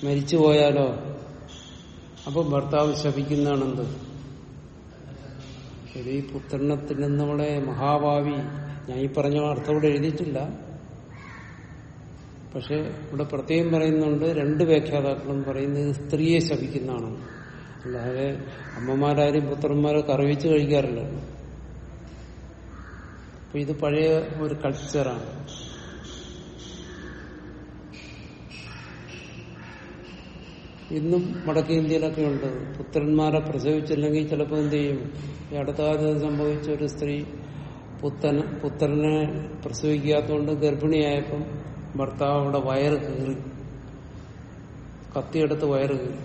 Speaker 1: മരിച്ചു പോയാലോ? അപ്പൊ ഭർത്താവ് ശപിക്കുന്നതാണെന്ത്? ശരി പുത്രനെ തിന്നുന്നവളെ മഹാഭാവി. ഞാൻ ഈ പറഞ്ഞ അർത്ഥം ഇവിടെ എഴുതിയിട്ടില്ല. പക്ഷെ ഇവിടെ പ്രത്യേകം പറയുന്നുണ്ട് രണ്ട് വ്യാഖ്യാതാക്കളും പറയുന്നത് സ്ത്രീയെ ശപിക്കുന്നതാണ് അല്ലാതെ അമ്മമാരാരും പുത്രന്മാരെ കറിവിച്ച് കഴിക്കാറില്ലല്ലോ അപ്പൊ ഇത് പഴയ ഒരു കൾച്ചറാണ് ഇന്നും വടക്കേ ഇന്ത്യയിലൊക്കെ ഉണ്ട്. പുത്രന്മാരെ പ്രസവിച്ചില്ലെങ്കിൽ ചിലപ്പോൾ എന്ത് ചെയ്യും? ഈ അടുത്ത സംഭവിച്ച ഒരു സ്ത്രീ പുത്തൻ പുത്രനെ പ്രസവിക്കാത്തതുകൊണ്ട് ഗർഭിണിയായപ്പം ഭർത്താവ് അവിടെ വയറ് കീറി. കത്തിയെടുത്ത് വയറ് കീറി.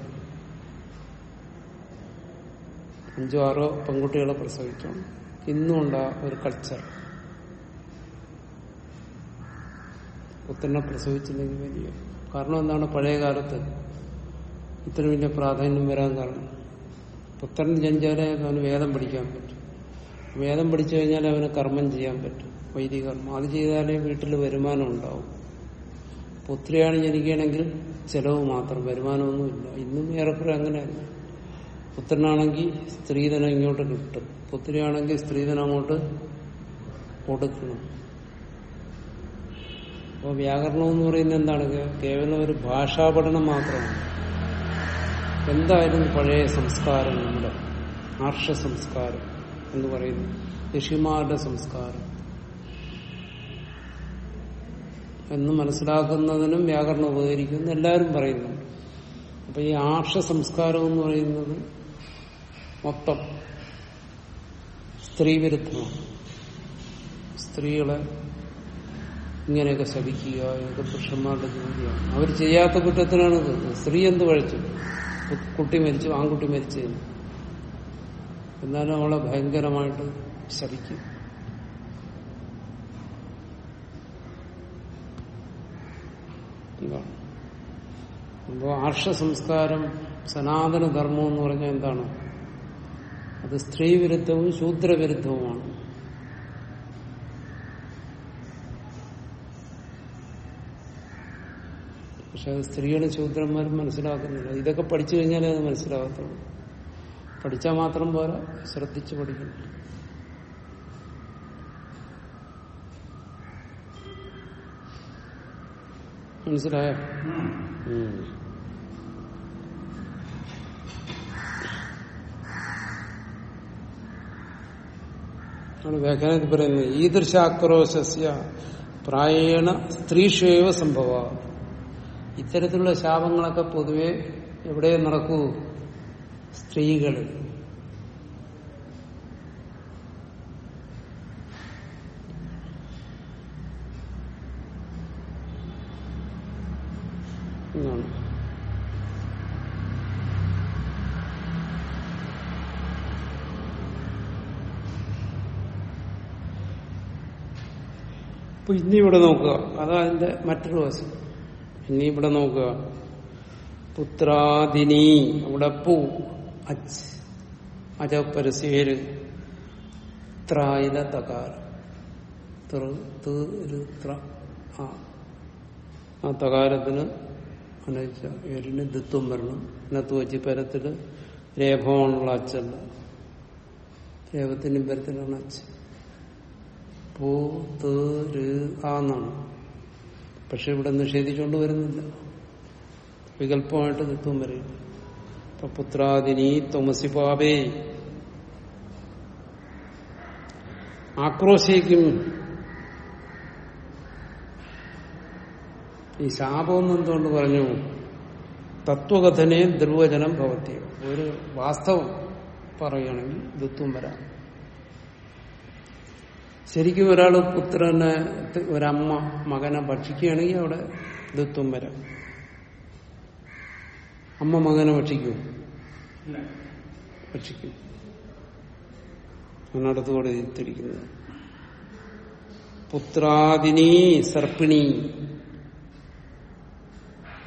Speaker 1: അഞ്ചോ ആറോ പെൺകുട്ടികളെ പ്രസവിച്ചു ഇന്നും ഒരു കൾച്ചർ പുത്രനെ പ്രസവിച്ചില്ലെങ്കിൽ വലിയ കാരണം എന്താണ്? പഴയ കാലത്ത് ഇത്ര വലിയ പ്രാധാന്യം വരാൻ കാരണം. പുത്രൻ ജനിച്ചാലേ അവന് വേദം പഠിക്കാൻ പറ്റും. വേദം പഠിച്ചു കഴിഞ്ഞാൽ അവന് കർമ്മം ചെയ്യാൻ പറ്റും. വൈദിക കർമ്മം അത് ചെയ്താലേ വീട്ടിൽ വരുമാനം ഉണ്ടാവും. പുത്രിയാണ് ജനിക്കുകയാണെങ്കിൽ ചെലവ് മാത്രം വരുമാനമൊന്നുമില്ല ഇന്നും ഏറെക്കുറെ അങ്ങനെയല്ല. പുത്രനാണെങ്കിൽ സ്ത്രീധനം ഇങ്ങോട്ട് കിട്ടും. പുത്രിയാണെങ്കിൽ സ്ത്രീധനം അങ്ങോട്ട് കൊടുക്കണം. അപ്പോൾ വ്യാകരണം എന്ന് പറയുന്നത് എന്താണ്? കേവലം ഒരു ഭാഷാ പഠനം മാത്രമാണ്. എന്തായിരുന്നു പഴയ സംസ്കാരം നമ്മുടെ ആർഷ സംസ്കാരം എന്ന് പറയുന്നു. ഋഷിമാരുടെ സംസ്കാരം. എന്ന് മനസ്സിലാക്കുന്നതിനും വ്യാകരണം ഉപകരിക്കുന്നു എല്ലാവരും പറയുന്നുണ്ട് അപ്പൊ ഈ ആർഷ സംസ്കാരം എന്ന് പറയുന്നത് മൊത്തം സ്ത്രീവിരുദ്ധമാണ്. സ്ത്രീകളെ ഇങ്ങനെയൊക്കെ ശപിക്കുക ഇതൊക്കെ പുരുഷന്മാരുടെ ജോലിയാണ് അവർ ചെയ്യാത്ത കുറ്റത്തിനാണ് സ്ത്രീ എന്ത് കഴിച്ചു കുട്ടി മരിച്ചു ആൺകുട്ടി മരിച്ചു എന്നാലും അവളെ ഭയങ്കരമായിട്ട് ശപിക്കും. എന്താണ് അപ്പോ ആർഷ സംസ്കാരം സനാതന ധർമ്മം എന്ന് പറഞ്ഞാൽ എന്താണ്? അത് സ്ത്രീ വിരുദ്ധവും ശൂദ്രവിരുദ്ധവുമാണ്. പക്ഷെ അത് സ്ത്രീകളും ശൂദ്രന്മാരും മനസ്സിലാക്കുന്നില്ല. ഇതൊക്കെ പഠിച്ചു കഴിഞ്ഞാലേ അത് മനസ്സിലാകത്തുള്ളൂ. പഠിച്ചാൽ മാത്രം പോരാ ശ്രദ്ധിച്ചു പഠിക്കണം. ആണ് വ്യാഖ്യാനത്തിൽ പറയുന്നത് ഈദൃശാക്രോശസ്യ പ്രായേണ സ്ത്രീഷേവ സംഭവ. ഇത്തരത്തിലുള്ള ശാപങ്ങളൊക്കെ പൊതുവെ എവിടെ നടക്കൂ. സ്ത്രീകളിൽ എന്നാണ്? അപ്പൊ ഇനി ഇവിടെ നോക്കുക. അതാ അതിന്റെ മറ്റൊരു വശം. ഇനി ഇവിടെ നോക്കുക. പുത്രാദിനി അവിടെ പൂ. അച്ച്. അജ പരസ്യേര് ത്രായില തകാരം തൃ ത് ര് ത്ര ആ. തകാരത്തിന് അനുവദിച്ച ഏരിന് ദിത്വം വരണം. അതിനകത്ത് വെച്ച് പരത്തിൽ രേഖമാണുള്ള അച്ചല്ല. രേഖത്തിനും പരത്തിലാണ് അച്ഛൻ പൂ ത് ആ പക്ഷെ ഇവിടെ നിഷേധിച്ചുകൊണ്ട് വരുന്നില്ല. വികല്പമായിട്ട് കിട്ടും വരും. ഇപ്പൊ പുത്രാദിനി തൊമസി പാപേ. ആക്രോശിക്കും. ഈ ശാപം എന്തുകൊണ്ട് പറഞ്ഞു? തത്വകഥനെ ദുർവചനം ഭവത്തി ഒരു വാസ്തവം പറയുകയാണെങ്കിൽ ദുത്വം വരാം. ശരിക്കും ഒരാൾ പുത്രനെ ഒരമ്മ മകനെ ഭക്ഷിക്കുകയാണെങ്കിൽ അവിടെ ദുത്വം വരാം. അമ്മ മകനെ ഭക്ഷിക്കും. ഭക്ഷിക്കും. അതിനടുത്തുകൂടെ തിരിക്കുന്നത്. പുത്രാദിനി സർപ്പിണി.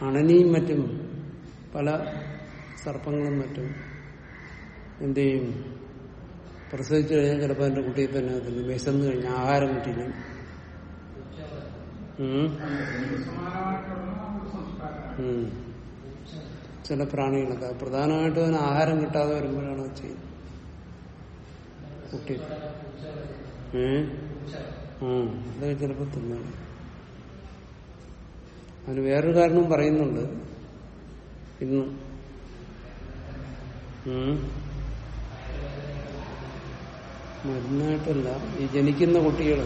Speaker 1: അണനിയും മറ്റും പല സർപ്പങ്ങളും മറ്റും എന്ത് ചെയ്യും? പ്രസവിച്ചു കഴിഞ്ഞാൽ ചിലപ്പോൾ എന്റെ കുട്ടിയെ തന്നെ അതിന് വിശന്ന് കഴിഞ്ഞാൽ ആഹാരം. ഉം. ചില പ്രാണികളൊക്കെ. പ്രധാനമായിട്ടും അതിന് ആഹാരം കിട്ടാതെ വരുമ്പോഴാണ് അത് ചെയ്യുന്നത്. കുട്ടി. അതൊക്കെ ചിലപ്പോൾ തിന്നാണ് അതിന് വേറൊരു കാരണം പറയുന്നുണ്ട്. ഇന്ന്. മരുന്നായിട്ടല്ല ഈ ജനിക്കുന്ന കുട്ടികൾ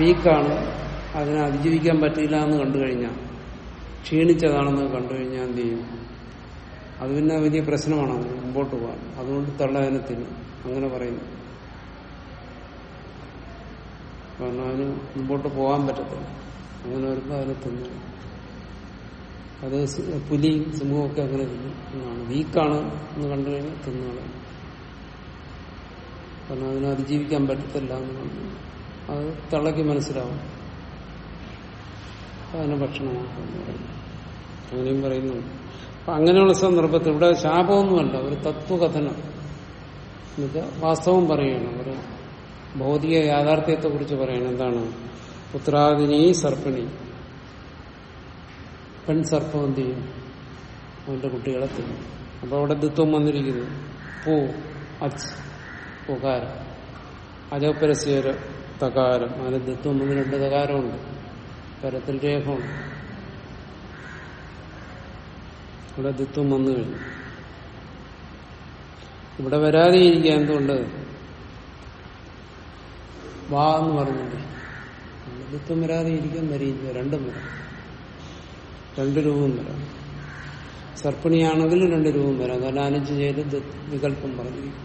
Speaker 1: വീക്കാണ് അതിനെ അതിജീവിക്കാൻ പറ്റില്ല എന്ന് കണ്ടു കഴിഞ്ഞാൽ ക്ഷീണിച്ചതാണെന്ന് കണ്ടു കഴിഞ്ഞാൽ എന്ത് ചെയ്യും? അത് പിന്നെ വലിയ പ്രശ്നമാണ് മുമ്പോട്ട് പോകാൻ. അതുകൊണ്ട് തള്ളതിനെ തിന്നും അങ്ങനെ പറയുന്നു കാരണം അതിന് മുമ്പോട്ട് പോകാൻ പറ്റത്തില്ല. അങ്ങനെ വരുമ്പോൾ അതിനെ തിന്നു അത് പുലിയും സിംഹമൊക്കെ അങ്ങനെ തിന്നാണ് വീക്കാണ് എന്ന് കണ്ടു കഴിഞ്ഞാൽ തിന്നാണ്. കാരണം അതിനെ അതിജീവിക്കാൻ പറ്റത്തില്ല എന്ന് കണ്ടു അത് തള്ളയ്ക്ക് മനസ്സിലാവും. അതിനെ ഭക്ഷണമാക്കും അങ്ങനെയും പറയുന്നുണ്ട് അപ്പൊ അങ്ങനെയുള്ള സന്ദർഭത്തിൽ ഇവിടെ ശാപമൊന്നുമല്ല ഒരു തത്വകഥനം. എന്നുവെച്ചാൽ വാസ്തവം പറയുകയാണ് ഒരു ഭൗതിക യാഥാർത്ഥ്യത്തെ കുറിച്ച് പറയണം. എന്താണ്? പുത്രാദിനി സർപ്പിണി. പെൺ സർപ്പം എന്ത് ചെയ്യും? അവന്റെ കുട്ടികളെ തിന്നും. അപ്പൊ അവിടെ ദിത്വം വന്നിരിക്കുന്നു. പൂ അച്ച് പുകാരം. അജപരസ്യര തകാരം. അതിന് ദിത്വം വന്ന് രണ്ട് തകാരമുണ്ട്. പരത്തിൽ രേഖമുണ്ട്. ഇവിടെ ദിത്വം വന്നു കഴിഞ്ഞു. ഇവിടെ വരാതെ ഇരിക്കുക എന്തുകൊണ്ട്? വാ എന്ന് പറഞ്ഞില്ലേ? ദിത്വം വരാതെ ഇരിക്കാൻ മരിയില്ല രണ്ടും വരാം. രണ്ട് രൂപം വരാം. സർപ്പിണിയാണെങ്കിൽ രണ്ട് രൂപം വരാം. അനഞ്ച് ചെയ്ത് വികല്പം പറഞ്ഞിരിക്കും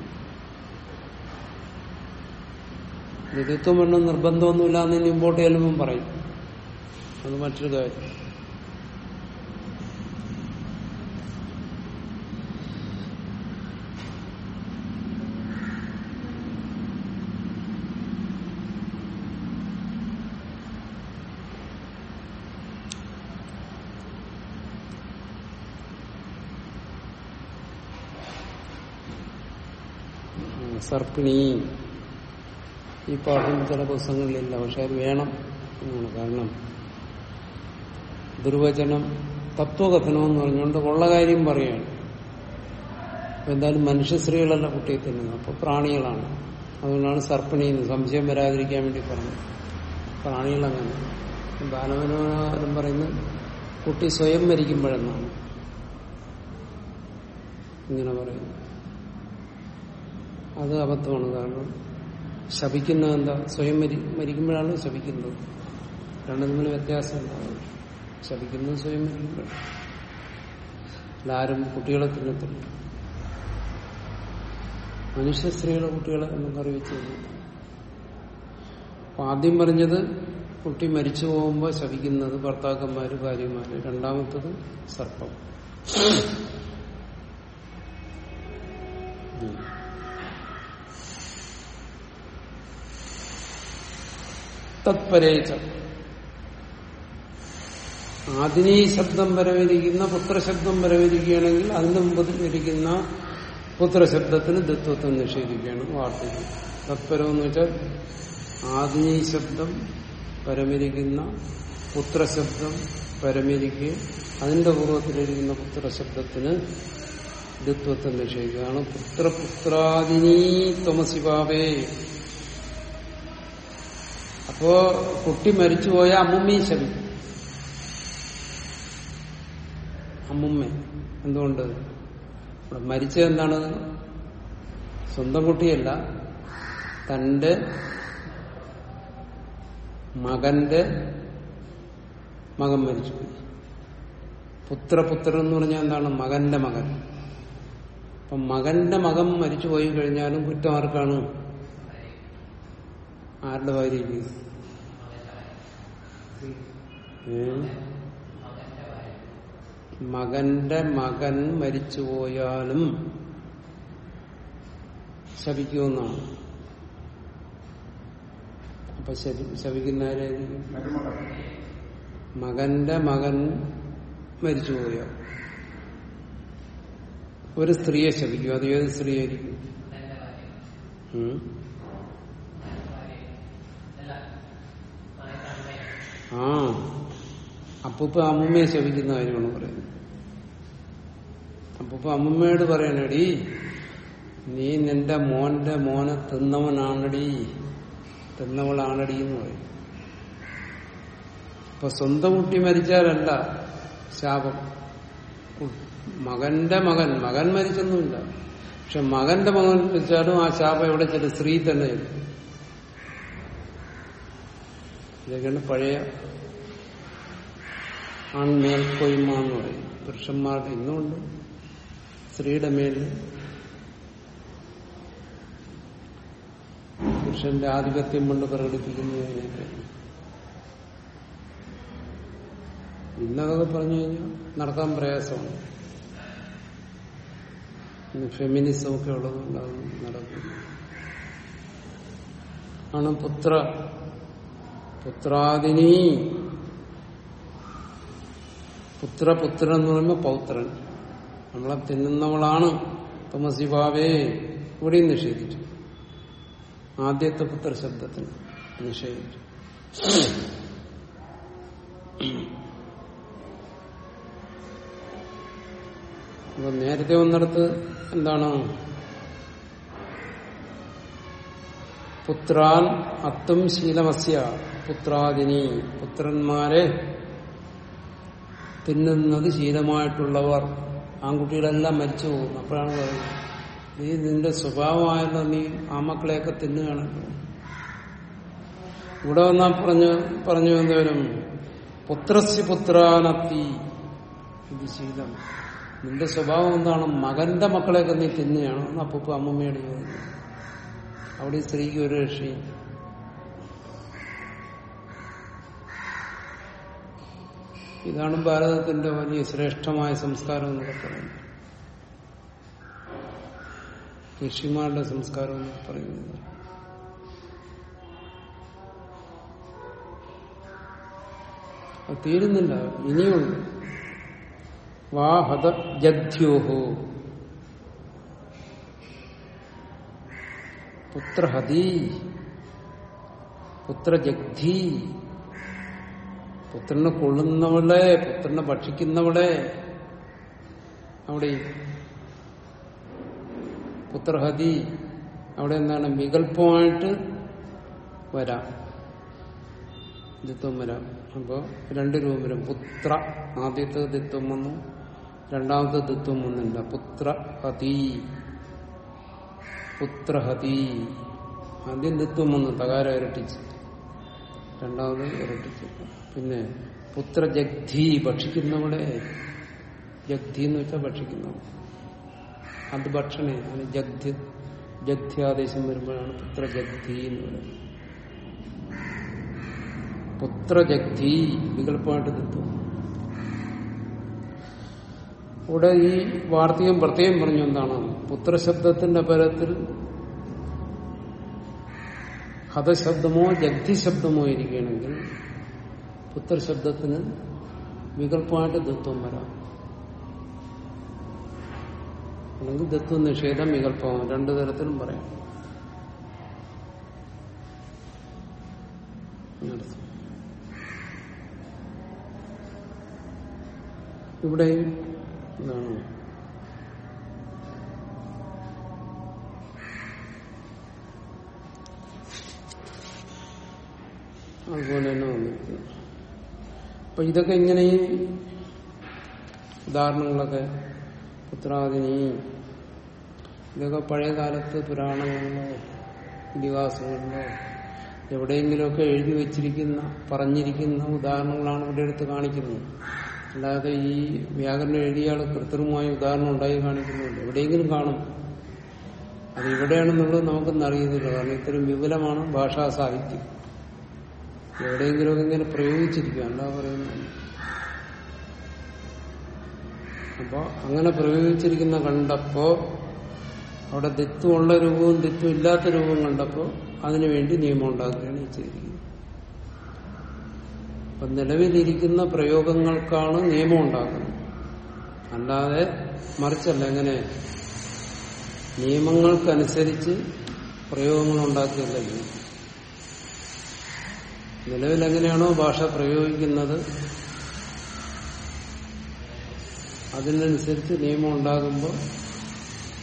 Speaker 1: നിതിത്വം വേണം നിർബന്ധമൊന്നുമില്ല എന്ന് മുമ്പോട്ട് ചെല്ലുമ്പം പറയും. അത് മറ്റൊരു കാര്യം ഉം, സർപ്പിണി. ഈ പാഠം ചില പുസ്തകങ്ങളിലില്ല പക്ഷെ അത് വേണം എന്നാണ് കാരണം. ദുർവചനം തത്വകഥനം എന്ന് പറഞ്ഞുകൊണ്ട് ഉള്ള കാര്യം അപ്പൊ എന്തായാലും മനുഷ്യ സ്ത്രീകളല്ല കുട്ടിയെ തിന്നുന്നത് അപ്പൊ പ്രാണികളാണ്. അതുകൊണ്ടാണ് സർപ്പിണി എന്ന് സംശയം വരാതിരിക്കാൻ വേണ്ടി പറഞ്ഞത്. പ്രാണികളങ്ങനെ. ബാലമനോഹരം പറയുന്നത് കുട്ടി സ്വയം മരിക്കുമ്പോഴെന്നാണ്. ഇങ്ങനെ പറയുന്നത് അത് അബദ്ധമാണ്. കാരണം ശപിക്കുന്നത് എന്താ സ്വയം മരി മരിക്കുമ്പോഴാണ് ശപിക്കുന്നത്. രണ്ടും തമ്മിൽ വ്യത്യാസം എന്താണ് ശപിക്കുന്നത് സ്വയം മരിക്കുമ്പോഴാണ്. ആരും കുട്ടികളെ തിന്നത്തില്ല. മനുഷ്യ സ്ത്രീകളെ കുട്ടികളെ നമുക്ക് അറിയിച്ചു ആദ്യം പറഞ്ഞത് കുട്ടി മരിച്ചു പോകുമ്പോൾ ശപിക്കുന്നത് ഭർത്താക്കന്മാര് ഭാര്യമാര്. രണ്ടാമത്തത് സർപ്പം. തത്പരേച്ച ആദിനീ ശബ്ദം വരവിരിക്കുന്ന പുത്രശബ്ദം വരവിരിക്കുകയാണെങ്കിൽ അതിന് മുമ്പ് ഇരിക്കുന്ന പുത്രശബ്ദത്തിന് ദത്വത്വം നിഷേധിക്കുകയാണ് വാർത്തകൾ തത്പരം എന്ന് വെച്ചാൽ ആദിനീ ശബ്ദം പരമിരിക്കുന്ന പുത്രശബ്ദം പരമിരിക്കുകയും അതിന്റെ പൂർവത്തിലിരിക്കുന്ന പുത്രശബ്ദത്തിന് ദത്വത്വം നിഷേധിക്കുകയാണ്. പുത്രപുത്രാദിനീ ത്വമസിഭാവേ അപ്പോ കുട്ടി മരിച്ചുപോയ അമ്മുമ്മയും ശപിക്കും അമ്മുമ്മ എന്തുകൊണ്ട്? ഇവിടെ മരിച്ചത് എന്താണ്? സ്വന്തം കുട്ടിയല്ല. തന്റെ മകന്റെ മകൻ മരിച്ചുപോയി പുത്രപുത്രൻ എന്ന് പറഞ്ഞാൽ എന്താണ്? മകന്റെ മകൻ. അപ്പൊ മകന്റെ മകൻ മരിച്ചു പോയി കഴിഞ്ഞാലും കുറ്റം ആർക്കാണ്? ആരുടെ ഭാര്യയ്ക്ക്? മകന്റെ മകൻ മരിച്ചുപോയാലും ശപിക്കുമെന്നാണ്. അപ്പൊ ശപി- ശപിക്കുന്നവരായിരിക്കും. മകന്റെ മകൻ മരിച്ചുപോയ ഒരു സ്ത്രീയെ ശപിക്കും. അത് ഏത് സ്ത്രീയായിരിക്കും? ആ. അപ്പൂപ്പ അമ്മൂമ്മയെ ശപിക്കുന്ന കാര്യമാണ് പറയുന്നത്. അപ്പൂപ്പ അമ്മൂമ്മയോട് പറയണടി നീ നിന്റെ മോന്റെ മോനെ തിന്നവനാണടി തിന്നവളാണടി എന്ന് പറയും. ഇപ്പൊ സ്വന്തം കുട്ടി മരിച്ചാലല്ല ശാപം. മകന്റെ മകൻ മകൻ മരിച്ചൊന്നുമില്ല. പക്ഷെ മകന്റെ മകൻ മരിച്ചാലും ആ ശാപം എവിടെ ചെല്ലും സ്ത്രീ തന്നെ ചെല്ലും. ഇതൊക്കെയാണ് പഴയ ആൺമേൽക്കൊയ്മ എന്ന് പറയും. പുരുഷന്മാരുടെ ഇന്നുകൊണ്ട് സ്ത്രീയുടെ മേൽ പുരുഷന്റെ ആധിപത്യം കൊണ്ട് പ്രകടിപ്പിക്കുന്നതിനൊക്കെ ഇന്നതൊക്കെ പറഞ്ഞു കഴിഞ്ഞാൽ നടത്താൻ പ്രയാസമാണ്. ഇന്ന് ഫെമിനിസം ഒക്കെ ഉള്ളതുകൊണ്ട് ആണ് പുത്ര പുത്രാദിനി. പുത്രപുത്രൻ എന്ന് പറയുമ്പോൾ പൗത്രൻ. നമ്മളെ തിന്നുന്നവളാണ്. തമസിഭാവേ ഇവിടെയും നിഷേധിച്ചു. ആദ്യത്തെ പുത്ര ശബ്ദത്തിന് നിഷേധിച്ചു. അപ്പൊ നേരത്തെ വന്നിടത്ത് എന്താണ്? പുത്രാൻ അത്തും ശീലമസ്യ. പുത്രാദിനി പുത്രന്മാരെ തിന്നുന്നത് ശീലമായിട്ടുള്ളവർ ആൺകുട്ടികളെല്ലാം മരിച്ചു പോകും അപ്പോഴാണ് പറയുന്നത് നീ നിന്റെ സ്വഭാവമായല്ലോ നീ ആ മക്കളെയൊക്കെ തിന്നുകയാണ്. ഇവിടെ വന്നാ പറഞ്ഞു പറഞ്ഞു എന്തോരും പുത്രസ്യ പുത്രാനത്തി. ഇത് ശീലം. നിന്റെ സ്വഭാവം എന്താണ്? മകന്റെ മക്കളെയൊക്കെ നീ തിന്നുകയാണ്. അപ്പൂപ്പ അമ്മമ്മയോട് അവിടെ സ്ത്രീക്ക് ഒരു രക്ഷയും ഇതാണ് ഭാരതത്തിന്റെ വലിയ ശ്രേഷ്ഠമായ സംസ്കാരം എന്നൊക്കെ പറയുന്നത് ഋഷിമാരുടെ സംസ്കാരം എന്നൊക്കെ പറയുന്നത്. തീരുന്നില്ല. ഇനിയുണ്ട് വാഹത ജദ്യോഹോ പുത്രഹതി പുത്രജഗ്ധി പുത്രനെ കൊള്ളുന്നവളെ പുത്രനെ ഭക്ഷിക്കുന്നവളെ. അവിടെ പുത്രഹതി അവിടെ എന്താണ്? വികല്പമായിട്ട് വരാം. ദിത്വം വരാം. അപ്പോ രണ്ട് രൂപം വരും. പുത്ര ആദ്യത്തെ ദിത്വം വന്നു. രണ്ടാമത്തെ ദിത്വം വന്നില്ല. പുത്രഹതി. പുത്രഹതി. ആദ്യം ദിത്വം വന്നു. തകാര ഇരട്ടിച്ച്. രണ്ടാമത് ഇരട്ടിച്ച്. പിന്നെ പുത്രജഗ്ധി ഭക്ഷിക്കുന്നവളെ ജഗ്ധി എന്ന് വെച്ചാൽ ഭക്ഷിക്കുന്നവൾ. അത് ഭക്ഷണേ അതിന് ജഗ്ധി ജഗ്ധ്യാദേശം വരുമ്പോഴാണ് പുത്രജഗ്ധി എന്ന് പറയുന്നത്. പുത്രജഗ്ധി വികല്പമായിട്ട് കിട്ടും. ഇവിടെ ഈ വാർത്തകം പ്രത്യേകം പറഞ്ഞു എന്താണ്? പുത്രശബ്ദത്തിന്റെ പരത്തിൽ ഹതശബ്ദമോ ജഗ്ധി ശബ്ദമോ ഇരിക്കുകയാണെങ്കിൽ പുത്രശബ്ദത്തിന് വികല്പമായിട്ട് ദത്വം വരാം. അല്ലെങ്കിൽ ദത്വ നിഷേധം വികല്പമാണ് രണ്ടു തരത്തിലും പറയാം. ഇവിടെ ഇവിടെയും എന്താണ് അതുപോലെ തന്നെ വന്നിരിക്കുന്നു. അപ്പൊ ഇതൊക്കെ ഇങ്ങനെയും ഉദാഹരണങ്ങളൊക്കെ. പുത്രാദിനി ഇതൊക്കെ പഴയ കാലത്ത് പുരാണങ്ങളിലോ ഇതിഹാസങ്ങളിലോ എവിടെയെങ്കിലുമൊക്കെ എഴുതി വെച്ചിരിക്കുന്ന പറഞ്ഞിരിക്കുന്ന ഉദാഹരണങ്ങളാണ് ഇവിടെ എടുത്ത് കാണിക്കുന്നത്. അല്ലാതെ ഈ വ്യാകരണം എഴുതിയ ആൾ കൃത്രിമമായ ഉദാഹരണം ഉണ്ടായി കാണിക്കുന്നുണ്ട്. എവിടെയെങ്കിലും കാണും. അത് എവിടെയാണെന്നുള്ളത് നമുക്കൊന്നും അറിയുന്നില്ല കാരണം ഇത്രയും വിപുലമാണ് ഭാഷാ സാഹിത്യം. എവിടെയെങ്കിലുമൊക്കെ ഇങ്ങനെ പ്രയോഗിച്ചിരിക്കുക അല്ല പറയുന്നത്? അപ്പൊ അങ്ങനെ പ്രയോഗിച്ചിരിക്കുന്ന കണ്ടപ്പോ അവിടെ ദിത്വമുള്ള രൂപവും ദിത്വം ഇല്ലാത്ത രൂപവും കണ്ടപ്പോ അതിനുവേണ്ടി നിയമം ഉണ്ടാക്കുകയാണ് ചെയ്തിരിക്കുന്നത്. അപ്പൊ നിലവിലിരിക്കുന്ന പ്രയോഗങ്ങൾക്കാണ് നിയമം ഉണ്ടാക്കുന്നത്. അല്ലാതെ മറിച്ചല്ല എങ്ങനെ? നിയമങ്ങൾക്കനുസരിച്ച് പ്രയോഗങ്ങൾ ഉണ്ടാക്കുകയല്ല ചെയ്യും നിലവിൽ എങ്ങനെയാണോ ഭാഷ പ്രയോഗിക്കുന്നത് അതിനനുസരിച്ച് നിയമം ഉണ്ടാകുമ്പോൾ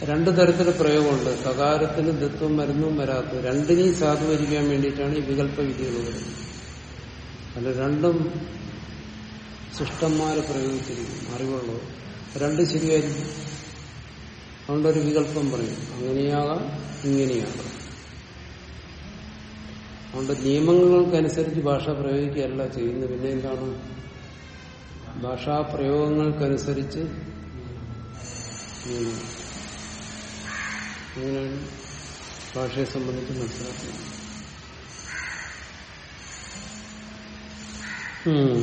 Speaker 1: രണ്ടു തരത്തിലുള്ള പ്രയോഗമുണ്ട്. സകാരത്തിന് ദത്വം മരുന്നും വരാത്ത രണ്ടിനെയും സാധൂകരിക്കാൻ വേണ്ടിയിട്ടാണ് ഈ വികല്പ വിധികൾ വരുന്നത്. അല്ല രണ്ടും സിഷ്ടന്മാരെ പ്രയോഗിച്ചിരിക്കും അറിവുള്ളത് രണ്ട് ശരിയായിരിക്കും. അതുകൊണ്ടൊരു വികല്പം പറയും. അങ്ങനെയാകാം ഇങ്ങനെയാകാം. അതുകൊണ്ട് നിയമങ്ങൾക്കനുസരിച്ച് ഭാഷ പ്രയോഗിക്കുകയല്ല ചെയ്യുന്നത് പിന്നെ എന്താണ് ഭാഷാപ്രയോഗങ്ങൾക്കനുസരിച്ച്. അങ്ങനെയാണ് ഭാഷയെ സംബന്ധിച്ച് മനസ്സിലാക്കുന്നത് ഉം.